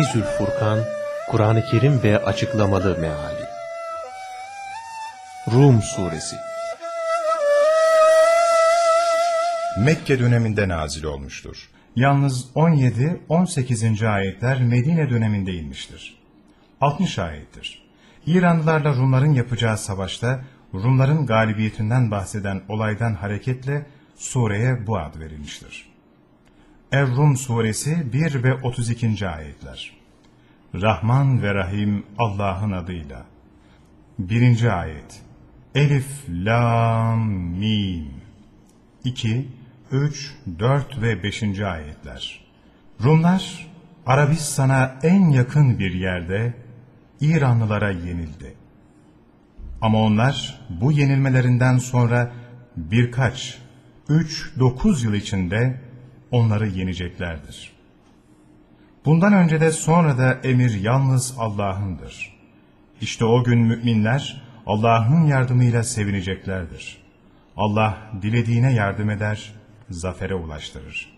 Feyzül Furkan, Kur'an-ı Kerim ve Açıklamalı Meali Rum Suresi Mekke döneminde nazil olmuştur. Yalnız 17-18. ayetler Medine döneminde inmiştir. 60 ayettir. İranlılarla Rumların yapacağı savaşta Rumların galibiyetinden bahseden olaydan hareketle sureye bu ad verilmiştir. Er-Rum suresi 1 ve 32. ayetler. Rahman ve Rahim Allah'ın adıyla. 1. ayet. Elif, Lam, Mim. 2, 3, 4 ve 5. ayetler. Rumlar Arabistan'a en yakın bir yerde İranlılara yenildi. Ama onlar bu yenilmelerinden sonra birkaç, 3-9 yıl içinde onları yeneceklerdir. Bundan önce de sonra da emir yalnız Allah'ındır. İşte o gün müminler Allah'ın yardımıyla sevineceklerdir. Allah dilediğine yardım eder, zafere ulaştırır.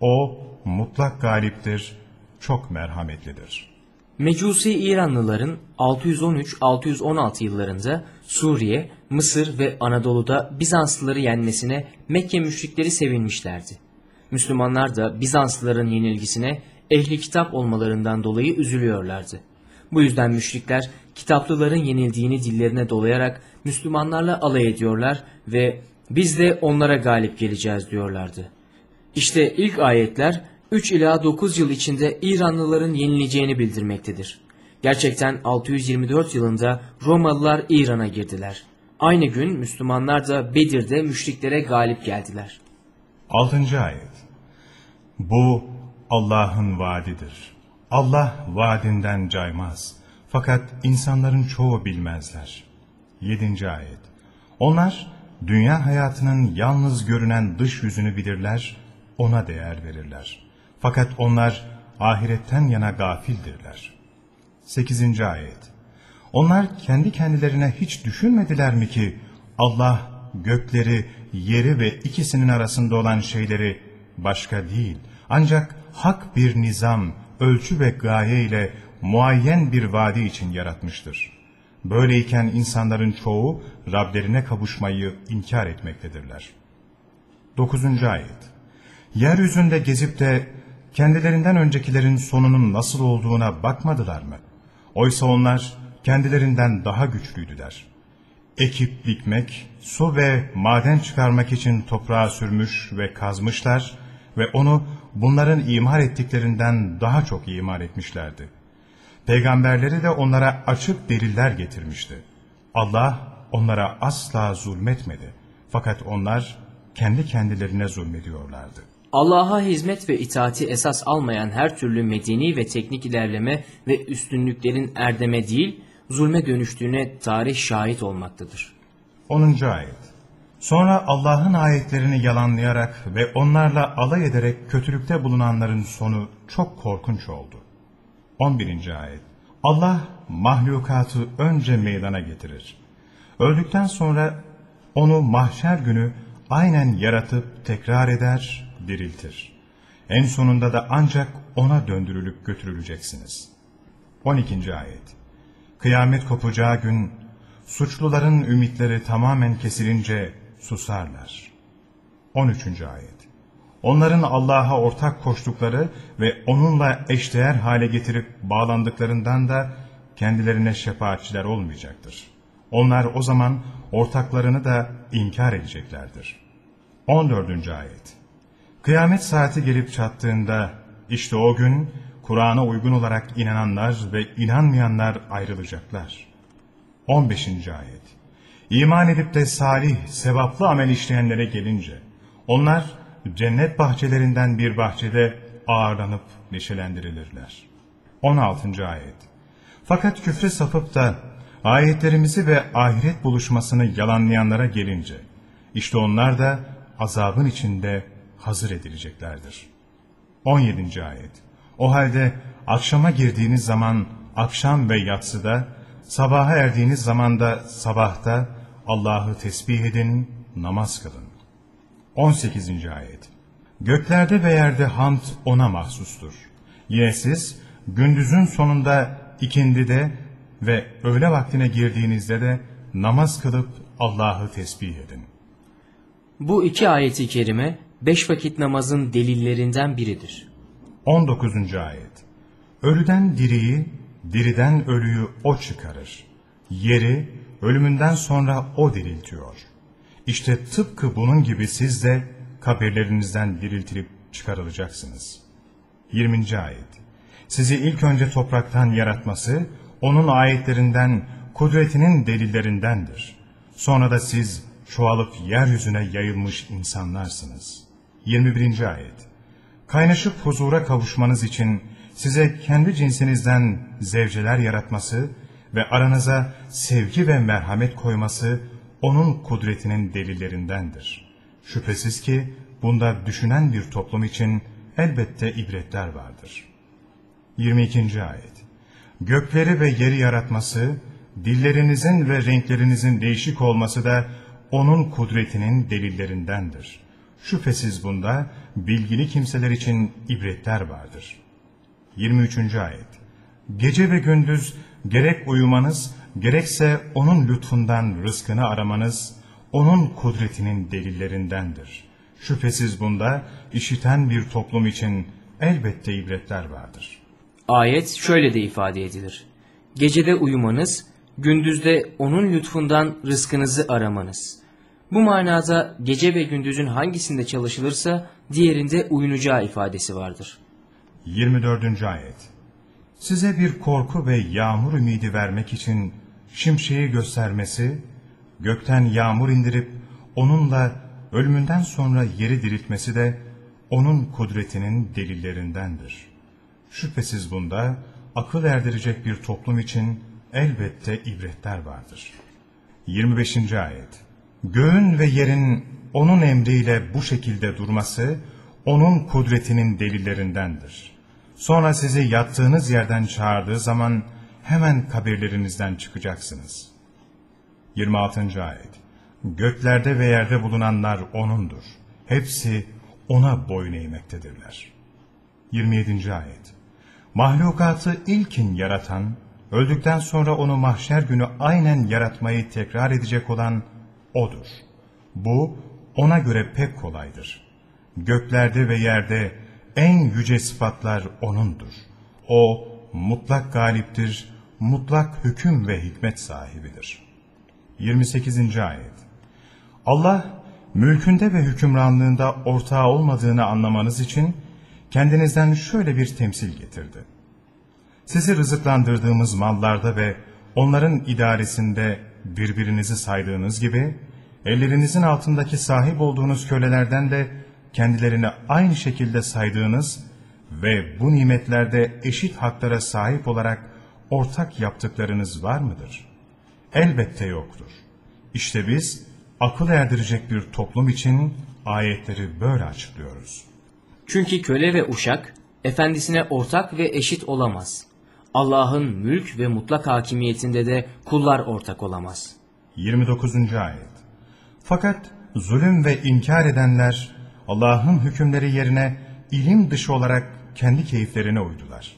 O mutlak galiptir, çok merhametlidir. Mecusi İranlıların 613-616 yıllarında Suriye, Mısır ve Anadolu'da Bizanslıları yenmesine Mekke müşrikleri sevinmişlerdi. Müslümanlar da Bizanslıların yenilgisine ehli kitap olmalarından dolayı üzülüyorlardı. Bu yüzden müşrikler kitaplıların yenildiğini dillerine dolayarak Müslümanlarla alay ediyorlar ve biz de onlara galip geleceğiz diyorlardı. İşte ilk ayetler 3 ila 9 yıl içinde İranlıların yenileceğini bildirmektedir. Gerçekten 624 yılında Romalılar İran'a girdiler. Aynı gün Müslümanlar da Bedir'de müşriklere galip geldiler. 6. ayet. Bu Allah'ın vaadidir. Allah vaadinden caymaz. Fakat insanların çoğu bilmezler. 7. ayet. Onlar dünya hayatının yalnız görünen dış yüzünü bilirler, ona değer verirler. Fakat onlar ahiretten yana gafildirler. 8. ayet. Onlar kendi kendilerine hiç düşünmediler mi ki Allah gökleri, yeri ve ikisinin arasında olan şeyleri başka değil ancak hak bir nizam, ölçü ve gaye ile muayyen bir vadi için yaratmıştır. Böyleyken insanların çoğu Rablerine kavuşmayı inkar etmektedirler. 9. ayet Yeryüzünde gezip de kendilerinden öncekilerin sonunun nasıl olduğuna bakmadılar mı? Oysa onlar kendilerinden daha güçlüydüler. Ekip dikmek, su ve maden çıkarmak için toprağa sürmüş ve kazmışlar ve onu bunların imar ettiklerinden daha çok imar etmişlerdi. Peygamberleri de onlara açık deliller getirmişti. Allah onlara asla zulmetmedi. Fakat onlar kendi kendilerine zulmediyorlardı. Allah'a hizmet ve itaati esas almayan her türlü medeni ve teknik ilerleme ve üstünlüklerin erdeme değil, zulme dönüştüğüne tarih şahit olmaktadır. 10. ayet Sonra Allah'ın ayetlerini yalanlayarak ve onlarla alay ederek kötülükte bulunanların sonu çok korkunç oldu. 11. ayet Allah mahlukatı önce meydana getirir. Öldükten sonra onu mahşer günü aynen yaratıp tekrar eder, diriltir. En sonunda da ancak ona döndürülüp götürüleceksiniz. 12. ayet Kıyamet kopacağı gün suçluların ümitleri tamamen kesilince susarlar. 13. ayet Onların Allah'a ortak koştukları ve onunla eşdeğer hale getirip bağlandıklarından da kendilerine şefaatçiler olmayacaktır. Onlar o zaman ortaklarını da inkar edeceklerdir. 14. ayet Kıyamet saati gelip çattığında işte o gün Kur'an'a uygun olarak inananlar ve inanmayanlar ayrılacaklar. 15. ayet İman edip de salih, sevaplı amel işleyenlere gelince, onlar cennet bahçelerinden bir bahçede ağırlanıp neşelendirilirler. 16. ayet Fakat küfre sapıp da ayetlerimizi ve ahiret buluşmasını yalanlayanlara gelince, işte onlar da azabın içinde hazır edileceklerdir. 17. ayet O halde akşama girdiğiniz zaman akşam ve yatsıda, sabaha erdiğiniz zaman da sabahta Allah'ı tesbih edin, namaz kılın. 18. ayet Göklerde ve yerde hamd ona mahsustur. Yine siz gündüzün sonunda ikindide ve öğle vaktine girdiğinizde de namaz kılıp Allah'ı tesbih edin. Bu iki ayeti kerime beş vakit namazın delillerinden biridir. 19. ayet Ölüden diriyi, diriden ölüyü o çıkarır. Yeri, ölümünden sonra o diriltiyor. İşte tıpkı bunun gibi siz de kabirlerinizden diriltilip çıkarılacaksınız. 20. ayet Sizi ilk önce topraktan yaratması, onun ayetlerinden, kudretinin delillerindendir. Sonra da siz çoğalıp yeryüzüne yayılmış insanlarsınız. 21. ayet Kaynaşıp huzura kavuşmanız için size kendi cinsinizden zevceler yaratması ve aranıza sevgi ve merhamet koyması onun kudretinin delillerindendir. Şüphesiz ki bunda düşünen bir toplum için elbette ibretler vardır. 22. ayet Gökleri ve yeri yaratması, dillerinizin ve renklerinizin değişik olması da onun kudretinin delillerindendir. Şüphesiz bunda bilgili kimseler için ibretler vardır. 23. ayet Gece ve gündüz gerek uyumanız, gerekse onun lütfundan rızkını aramanız, onun kudretinin delillerindendir. Şüphesiz bunda işiten bir toplum için elbette ibretler vardır. Ayet şöyle de ifade edilir. Gecede uyumanız, gündüzde onun lütfundan rızkınızı aramanız. Bu manada gece ve gündüzün hangisinde çalışılırsa diğerinde uyunacağı ifadesi vardır. 24. ayet Size bir korku ve yağmur ümidi vermek için şimşeği göstermesi, gökten yağmur indirip onunla ölümünden sonra yeri diriltmesi de onun kudretinin delillerindendir. Şüphesiz bunda akıl erdirecek bir toplum için elbette ibretler vardır. 25. ayet Göğün ve yerin onun emriyle bu şekilde durması, onun kudretinin delillerindendir. Sonra sizi yattığınız yerden çağırdığı zaman hemen kabirlerinizden çıkacaksınız. 26. ayet Göklerde ve yerde bulunanlar O'nundur. Hepsi O'na boyun eğmektedirler. 27. ayet Mahlukatı ilkin yaratan, öldükten sonra onu mahşer günü aynen yaratmayı tekrar edecek olan O'dur. Bu, O'na göre pek kolaydır. Göklerde ve yerde en yüce sıfatlar O'nundur. O, mutlak galiptir, mutlak hüküm ve hikmet sahibidir. 28. ayet Allah, mülkünde ve hükümranlığında ortağı olmadığını anlamanız için, kendinizden şöyle bir temsil getirdi. Sizi rızıklandırdığımız mallarda ve onların idaresinde birbirinizi saydığınız gibi, ellerinizin altındaki sahip olduğunuz kölelerden de kendilerini aynı şekilde saydığınız ve bu nimetlerde eşit haklara sahip olarak ortak yaptıklarınız var mıdır? Elbette yoktur. İşte biz akıl erdirecek bir toplum için ayetleri böyle açıklıyoruz. Çünkü köle ve uşak efendisine ortak ve eşit olamaz. Allah'ın mülk ve mutlak hakimiyetinde de kullar ortak olamaz. 29. ayet Fakat zulüm ve inkar edenler Allah'ın hükümleri yerine ilim dışı olarak kendi keyiflerine uydular.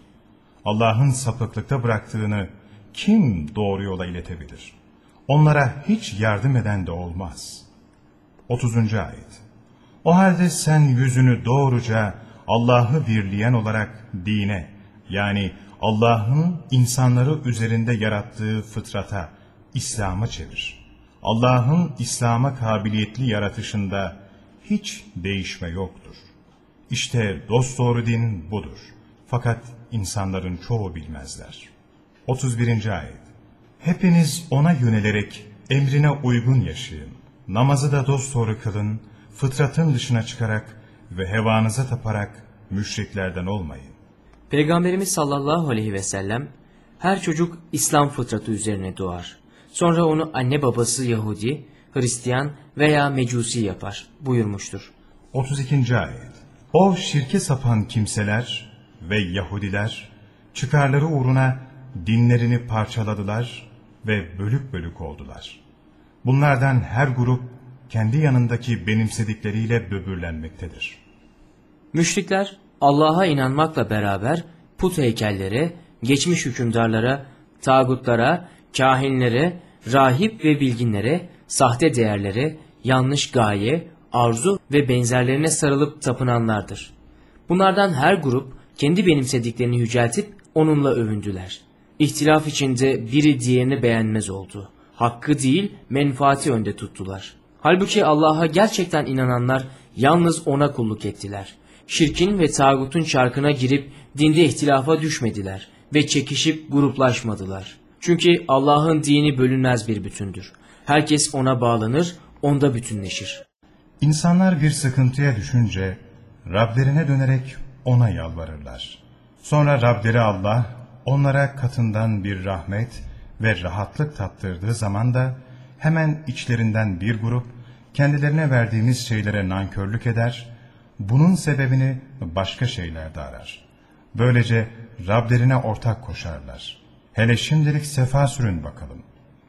Allah'ın sapıklıkta bıraktığını kim doğru yola iletebilir? Onlara hiç yardım eden de olmaz. 30. ayet O halde sen yüzünü doğruca Allah'ı birleyen olarak dine yani Allah'ın insanları üzerinde yarattığı fıtrata, İslam'a çevir. Allah'ın İslam'a kabiliyetli yaratışında hiç değişme yoktur. İşte dosdoğru din budur. Fakat insanların çoğu bilmezler. 31. ayet Hepiniz ona yönelerek emrine uygun yaşayın. Namazı da dosdoğru kılın, fıtratın dışına çıkarak ve hevanıza taparak müşriklerden olmayın. Peygamberimiz sallallahu aleyhi ve sellem her çocuk İslam fıtratı üzerine doğar. Sonra onu anne babası Yahudi, Hristiyan veya Mecusi yapar buyurmuştur. 32. ayet O şirke sapan kimseler ve Yahudiler çıkarları uğruna dinlerini parçaladılar ve bölük bölük oldular. Bunlardan her grup kendi yanındaki benimsedikleriyle böbürlenmektedir. Müşrikler Allah'a inanmakla beraber put heykellere, geçmiş hükümdarlara, tağutlara, kahinlere, rahip ve bilginlere, sahte değerlere, yanlış gaye, arzu ve benzerlerine sarılıp tapınanlardır. Bunlardan her grup kendi benimsediklerini yüceltip onunla övündüler. İhtilaf içinde biri diğerini beğenmez oldu. Hakkı değil menfaati önde tuttular. Halbuki Allah'a gerçekten inananlar yalnız ona kulluk ettiler. Şirkin ve tağutun çarkına girip dinde ihtilafa düşmediler ve çekişip gruplaşmadılar. Çünkü Allah'ın dini bölünmez bir bütündür. Herkes ona bağlanır, onda bütünleşir. İnsanlar bir sıkıntıya düşünce Rablerine dönerek ona yalvarırlar. Sonra Rableri Allah onlara katından bir rahmet ve rahatlık tattırdığı zaman da hemen içlerinden bir grup kendilerine verdiğimiz şeylere nankörlük eder, bunun sebebini başka şeylerde arar. Böylece Rablerine ortak koşarlar. Hele şimdilik sefa sürün bakalım.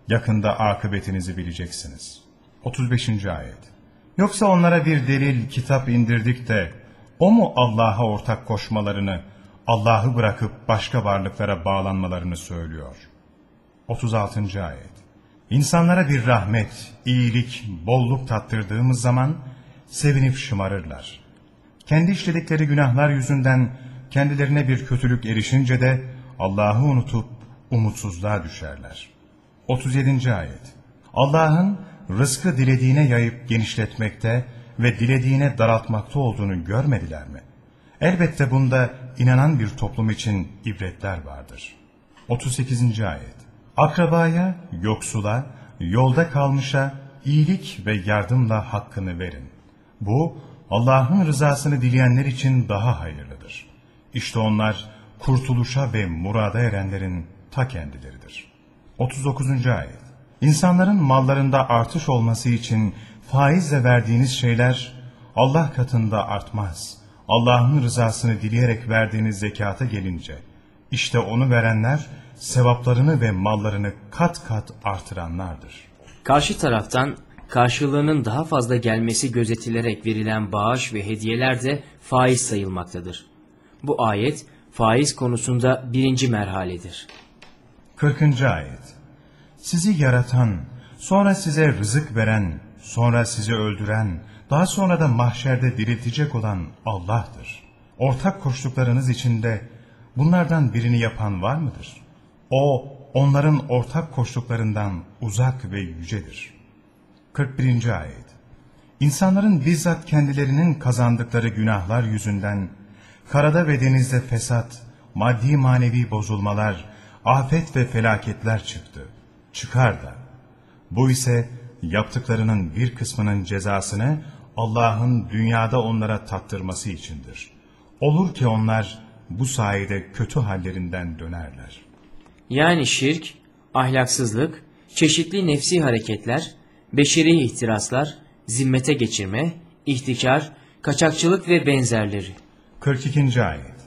Yakında akıbetinizi bileceksiniz. 35. Ayet Yoksa onlara bir delil, kitap indirdik de, o mu Allah'a ortak koşmalarını, Allah'ı bırakıp başka varlıklara bağlanmalarını söylüyor? 36. Ayet İnsanlara bir rahmet, iyilik, bolluk tattırdığımız zaman sevinip şımarırlar. Kendi işledikleri günahlar yüzünden kendilerine bir kötülük erişince de Allah'ı unutup umutsuzluğa düşerler. 37. Ayet Allah'ın rızkı dilediğine yayıp genişletmekte ve dilediğine daraltmakta olduğunu görmediler mi? Elbette bunda inanan bir toplum için ibretler vardır. 38. Ayet Akrabaya, yoksula, yolda kalmışa iyilik ve yardımla hakkını verin. Bu Allah'ın rızasını dileyenler için daha hayırlıdır. İşte onlar kurtuluşa ve murada erenlerin ta kendileridir. 39. Ayet İnsanların mallarında artış olması için faizle verdiğiniz şeyler Allah katında artmaz. Allah'ın rızasını dileyerek verdiğiniz zekata gelince, işte onu verenler sevaplarını ve mallarını kat kat artıranlardır. Karşı taraftan karşılığının daha fazla gelmesi gözetilerek verilen bağış ve hediyeler de faiz sayılmaktadır. Bu ayet faiz konusunda birinci merhaledir. 40. Ayet Sizi yaratan, sonra size rızık veren, sonra sizi öldüren, daha sonra da mahşerde diriltecek olan Allah'tır. Ortak koştuklarınız içinde bunlardan birini yapan var mıdır? O, onların ortak koştuklarından uzak ve yücedir. 41. Ayet İnsanların bizzat kendilerinin kazandıkları günahlar yüzünden, karada ve denizde fesat, maddi manevi bozulmalar, afet ve felaketler çıktı. Çıkar da. Bu ise yaptıklarının bir kısmının cezasını Allah'ın dünyada onlara tattırması içindir. Olur ki onlar bu sayede kötü hallerinden dönerler. Yani şirk, ahlaksızlık, çeşitli nefsi hareketler, beşeri ihtiraslar, zimmete geçirme, ihtikar, kaçakçılık ve benzerleri. 42. Ayet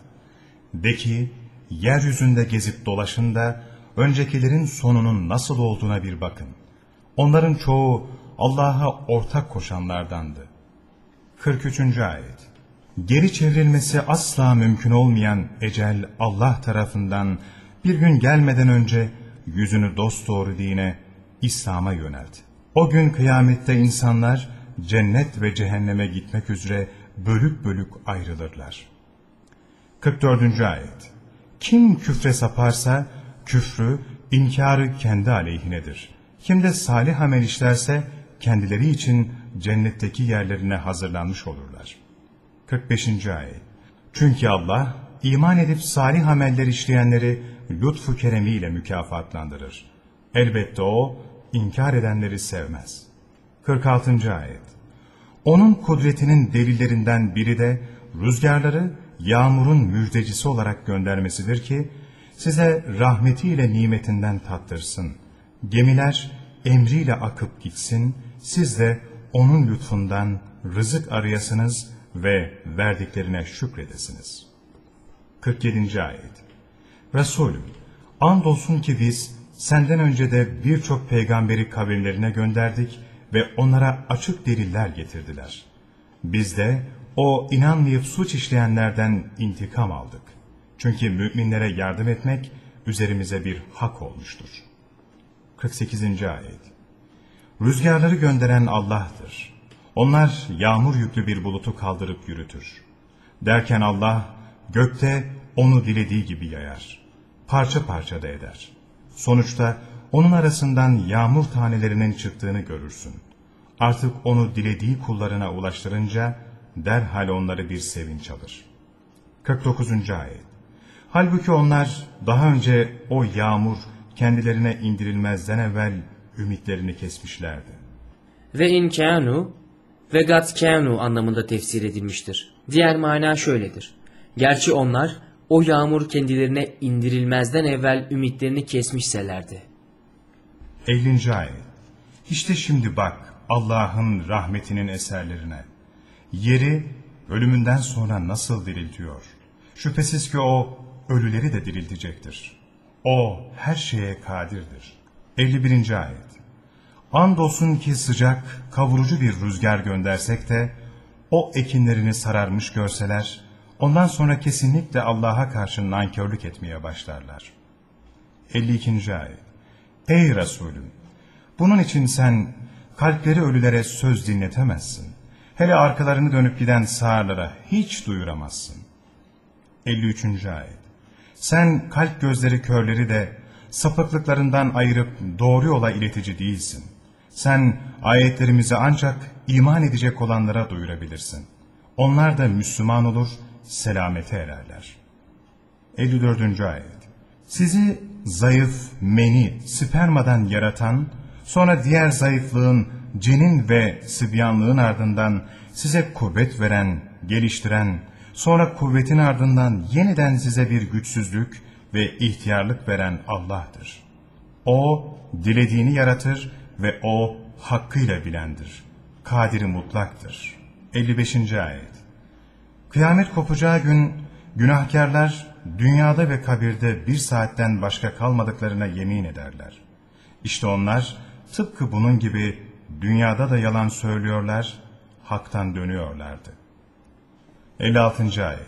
De ki, yeryüzünde gezip dolaşın da, öncekilerin sonunun nasıl olduğuna bir bakın. Onların çoğu Allah'a ortak koşanlardandı. 43. Ayet Geri çevrilmesi asla mümkün olmayan ecel Allah tarafından bir gün gelmeden önce yüzünü dosdoğru dine, İslam'a yönelt. O gün kıyamette insanlar cennet ve cehenneme gitmek üzere bölük bölük ayrılırlar. 44. Ayet Kim küfre saparsa küfrü, inkarı kendi aleyhinedir. Kim de salih amel işlerse kendileri için cennetteki yerlerine hazırlanmış olurlar. 45. Ayet Çünkü Allah iman edip salih ameller işleyenleri lütfu keremiyle mükafatlandırır. Elbette O inkar edenleri sevmez. 46. Ayet Onun kudretinin delillerinden biri de rüzgarları yağmurun müjdecisi olarak göndermesidir ki size rahmetiyle nimetinden tattırsın. Gemiler emriyle akıp gitsin, siz de onun lütfundan rızık arayasınız ve verdiklerine şükredesiniz. 47. Ayet Resulüm, andolsun ki biz senden önce de birçok peygamberi kavimlerine gönderdik ve onlara açık deliller getirdiler. Biz de o inanmayıp suç işleyenlerden intikam aldık. Çünkü müminlere yardım etmek üzerimize bir hak olmuştur. 48. Ayet Rüzgarları gönderen Allah'tır. Onlar yağmur yüklü bir bulutu kaldırıp yürütür. Derken Allah gökte onu dilediği gibi yayar. Parça parça da eder. Sonuçta onun arasından yağmur tanelerinin çıktığını görürsün. Artık onu dilediği kullarına ulaştırınca derhal onları bir sevinç alır. 49. Ayet Halbuki onlar daha önce o yağmur kendilerine indirilmezden evvel ümitlerini kesmişlerdi. Ve in kânu ve gat kânu anlamında tefsir edilmiştir. Diğer mana şöyledir. Gerçi onlar o yağmur kendilerine indirilmezden evvel ümitlerini kesmişselerdi. 50. Ayet İşte şimdi bak Allah'ın rahmetinin eserlerine. Yeri ölümünden sonra nasıl diriltiyor? Şüphesiz ki o ölüleri de diriltecektir. O her şeye kadirdir. 51. Ayet Andolsun ki sıcak, kavurucu bir rüzgar göndersek de, o ekinlerini sararmış görseler, ondan sonra kesinlikle Allah'a karşı nankörlük etmeye başlarlar. 52. Ayet Ey Resulüm! Bunun için sen kalpleri ölülere söz dinletemezsin. Hele arkalarını dönüp giden sağırlara hiç duyuramazsın. 53. Ayet Sen kalp gözleri körleri de sapıklıklarından ayırıp doğru yola iletici değilsin. Sen ayetlerimizi ancak iman edecek olanlara duyurabilirsin. Onlar da Müslüman olur, selamete ererler. 54. Ayet Sizi zayıf, meni, spermadan yaratan, sonra diğer zayıflığın, cenin ve sıbyanlığın ardından size kuvvet veren, geliştiren, sonra kuvvetin ardından yeniden size bir güçsüzlük ve ihtiyarlık veren Allah'tır. O, dilediğini yaratır ve O, hakkıyla bilendir. Kadiri mutlaktır. 55. Ayet Kıyamet kopacağı gün, günahkarlar, dünyada ve kabirde bir saatten başka kalmadıklarına yemin ederler. İşte onlar, tıpkı bunun gibi dünyada da yalan söylüyorlar, haktan dönüyorlardı. 56. Ayet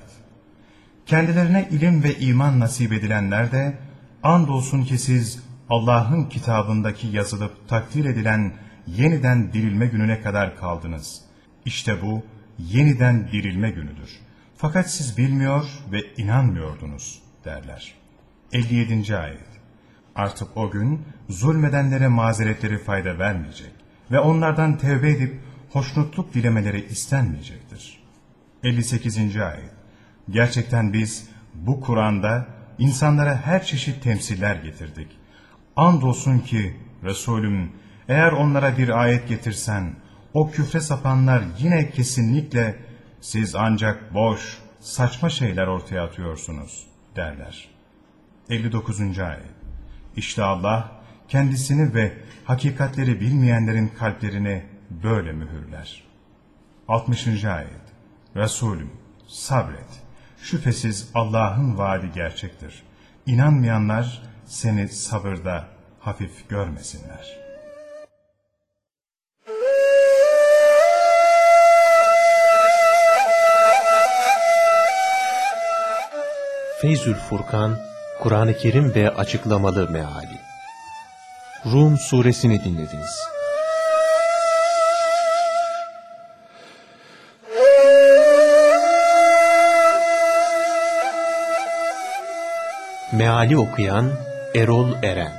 Kendilerine ilim ve iman nasip edilenler de, andolsun ki siz Allah'ın kitabındaki yazılıp takdir edilen yeniden dirilme gününe kadar kaldınız. İşte bu yeniden dirilme günüdür. Fakat siz bilmiyor ve inanmıyordunuz derler. 57. Ayet Artık o gün zulmedenlere mazeretleri fayda vermeyecek ve onlardan tevbe edip hoşnutluk dilemeleri istenmeyecektir. 58. Ayet Gerçekten biz bu Kur'an'da insanlara her çeşit temsiller getirdik. Andolsun ki Resulüm eğer onlara bir ayet getirsen o küfre sapanlar yine kesinlikle siz ancak boş, saçma şeyler ortaya atıyorsunuz derler. 59. Ayet İşte Allah kendisini ve hakikatleri bilmeyenlerin kalplerini böyle mühürler. 60. Ayet Resulüm sabret. Şüphesiz Allah'ın vaadi gerçektir. İnanmayanlar seni sabırda hafif görmesinler. Feyzül Furkan, Kur'an-ı Kerim ve açıklamalı meali. Rum suresini dinlediniz. Meali okuyan Erol Eren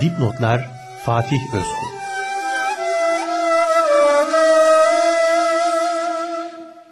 Dipnotlar Fatih Özkul